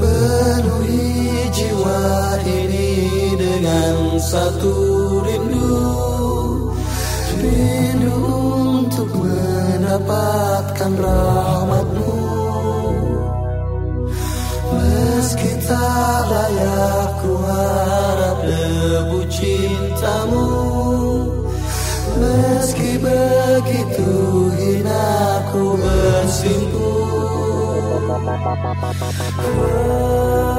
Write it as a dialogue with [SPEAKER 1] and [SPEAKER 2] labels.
[SPEAKER 1] Penuhi jiwa ini dengan satu rindu. Rindu untuk mendapatkan rahmatmu. Meski tak layak ku harap debu cintamu. Meski begitu hina ku bersimpuh Oh.